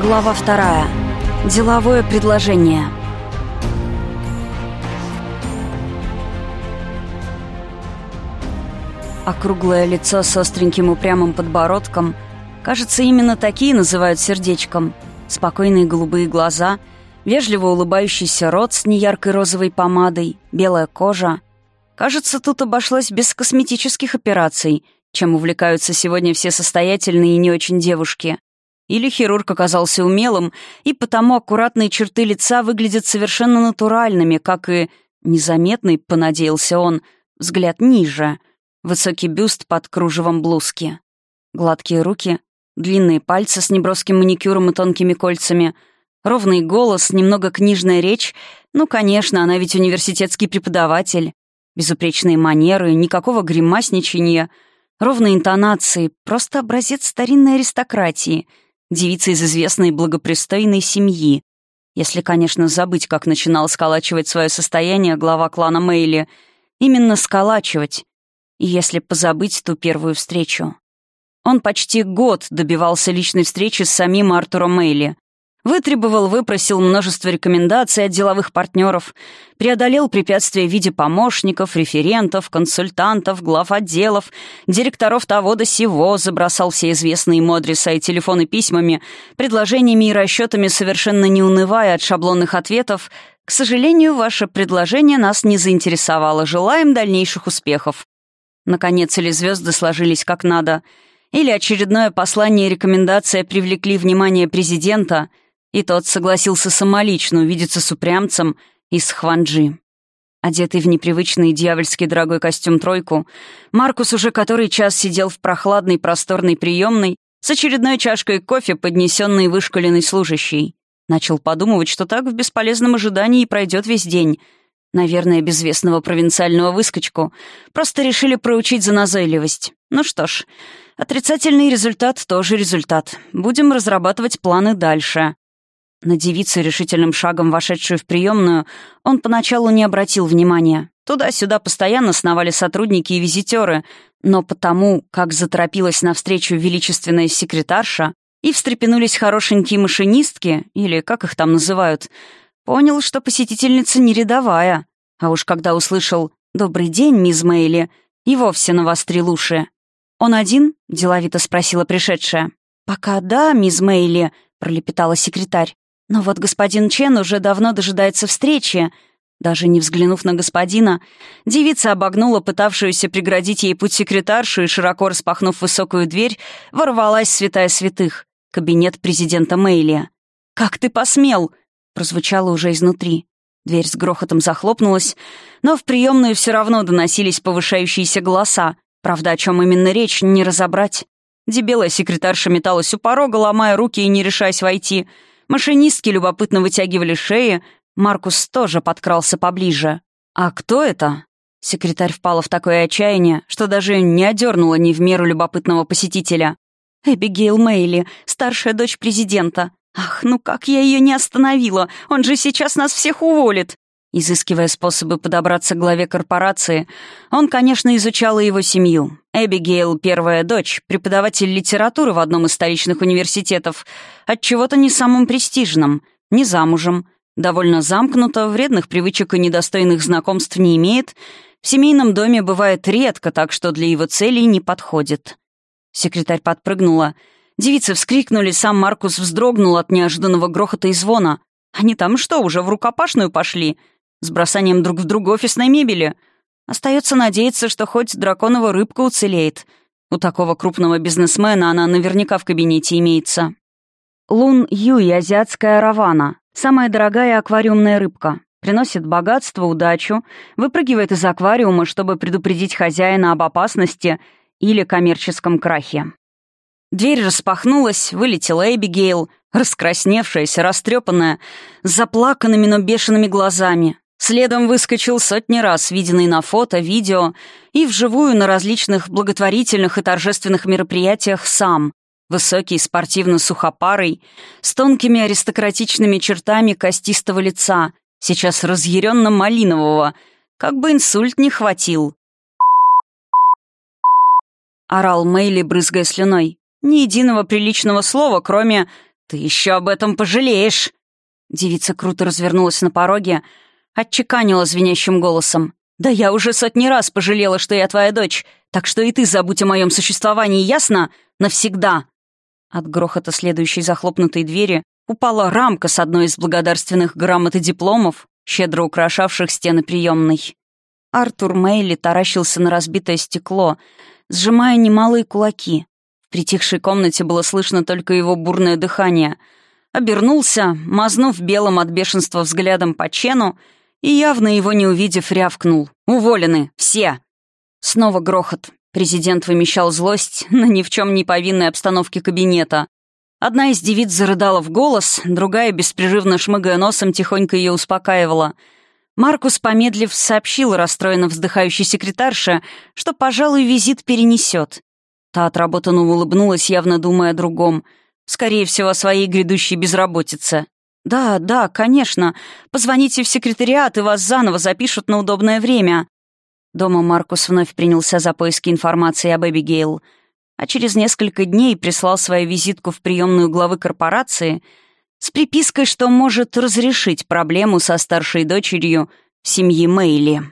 Глава вторая. Деловое предложение. Округлое лицо с остреньким упрямым подбородком. Кажется, именно такие называют сердечком. Спокойные голубые глаза, вежливо улыбающийся рот с неяркой розовой помадой, белая кожа. Кажется, тут обошлось без косметических операций, чем увлекаются сегодня все состоятельные и не очень девушки. Или хирург оказался умелым, и потому аккуратные черты лица выглядят совершенно натуральными, как и незаметный, понадеялся он, взгляд ниже, высокий бюст под кружевом блузки. Гладкие руки, длинные пальцы с неброским маникюром и тонкими кольцами, ровный голос, немного книжная речь. Ну, конечно, она ведь университетский преподаватель. Безупречные манеры, никакого гримасничания, ровные интонации, просто образец старинной аристократии — девица из известной благопристойной семьи. Если, конечно, забыть, как начинал сколачивать свое состояние глава клана Мейли. Именно сколачивать. И если позабыть ту первую встречу. Он почти год добивался личной встречи с самим Артуром Мейли. Вытребовал, выпросил множество рекомендаций от деловых партнеров, преодолел препятствия в виде помощников, референтов, консультантов, глав отделов, директоров того до сего, забросал все известные ему адреса и телефоны письмами, предложениями и расчетами, совершенно не унывая от шаблонных ответов. «К сожалению, ваше предложение нас не заинтересовало. Желаем дальнейших успехов». Наконец, или звезды сложились как надо, или очередное послание и рекомендация привлекли внимание президента — и тот согласился самолично увидеться с упрямцем из Хванджи. Одетый в непривычный дьявольский дорогой костюм-тройку, Маркус уже который час сидел в прохладной просторной приемной с очередной чашкой кофе, поднесенной вышкаленной служащей. Начал подумывать, что так в бесполезном ожидании пройдет весь день. Наверное, безвестного провинциального выскочку. Просто решили проучить за назойливость. Ну что ж, отрицательный результат тоже результат. Будем разрабатывать планы дальше. На девицу, решительным шагом вошедшую в приемную, он поначалу не обратил внимания. Туда-сюда постоянно сновали сотрудники и визитеры, но потому, как заторопилась навстречу величественная секретарша, и встрепенулись хорошенькие машинистки, или как их там называют, понял, что посетительница не рядовая. А уж когда услышал «Добрый день, мисс Мэйли», и вовсе навострил уши. «Он один?» — деловито спросила пришедшая. «Пока да, мисс Мэйли», — пролепетала секретарь. Но вот господин Чен уже давно дожидается встречи. Даже не взглянув на господина, девица обогнула пытавшуюся преградить ей путь секретаршу и, широко распахнув высокую дверь, ворвалась святая святых — кабинет президента Мейли. «Как ты посмел?» — прозвучало уже изнутри. Дверь с грохотом захлопнулась, но в приемную все равно доносились повышающиеся голоса. Правда, о чем именно речь, не разобрать. Дебелая секретарша металась у порога, ломая руки и не решаясь войти — Машинистки любопытно вытягивали шеи, Маркус тоже подкрался поближе. «А кто это?» Секретарь впала в такое отчаяние, что даже не одернула ни в меру любопытного посетителя. «Эбигейл Мейли, старшая дочь президента. Ах, ну как я ее не остановила? Он же сейчас нас всех уволит!» Изыскивая способы подобраться к главе корпорации, он, конечно, изучал и его семью. Эбигейл — первая дочь, преподаватель литературы в одном из столичных университетов, от чего-то не самым престижным, не замужем, довольно замкнута, вредных привычек и недостойных знакомств не имеет, в семейном доме бывает редко, так что для его целей не подходит. Секретарь подпрыгнула. Девицы вскрикнули, сам Маркус вздрогнул от неожиданного грохота и звона. «Они там что, уже в рукопашную пошли?» С бросанием друг в друга офисной мебели. Остается надеяться, что хоть драконова рыбка уцелеет. У такого крупного бизнесмена она наверняка в кабинете имеется. Лун Юй, азиатская равана. Самая дорогая аквариумная рыбка. Приносит богатство, удачу, выпрыгивает из аквариума, чтобы предупредить хозяина об опасности или коммерческом крахе. Дверь распахнулась, вылетела Эбигейл, раскрасневшаяся, растрепанная, с заплаканными, но бешеными глазами, Следом выскочил сотни раз, виденный на фото, видео и вживую на различных благотворительных и торжественных мероприятиях сам. Высокий, спортивно-сухопарый, с тонкими аристократичными чертами костистого лица, сейчас разъяренно-малинового, как бы инсульт не хватил. Орал Мэйли, брызгая слюной. Ни единого приличного слова, кроме «Ты еще об этом пожалеешь!» Девица круто развернулась на пороге, отчеканила звенящим голосом. «Да я уже сотни раз пожалела, что я твоя дочь, так что и ты забудь о моем существовании, ясно? Навсегда!» От грохота следующей захлопнутой двери упала рамка с одной из благодарственных грамот и дипломов, щедро украшавших стены приемной. Артур Мейли таращился на разбитое стекло, сжимая немалые кулаки. В притихшей комнате было слышно только его бурное дыхание. Обернулся, мазнув белым от бешенства взглядом по Чену, и, явно его не увидев, рявкнул. «Уволены! Все!» Снова грохот. Президент вымещал злость на ни в чем не повинной обстановке кабинета. Одна из девиц зарыдала в голос, другая, беспрерывно шмыгая носом, тихонько ее успокаивала. Маркус, помедлив, сообщил расстроенно вздыхающей секретарше, что, пожалуй, визит перенесет. Та отработанно улыбнулась, явно думая о другом. Скорее всего, о своей грядущей безработице. «Да, да, конечно. Позвоните в секретариат, и вас заново запишут на удобное время». Дома Маркус вновь принялся за поиски информации об Эбигейл, а через несколько дней прислал свою визитку в приемную главы корпорации с припиской, что может разрешить проблему со старшей дочерью семьи Мэйли.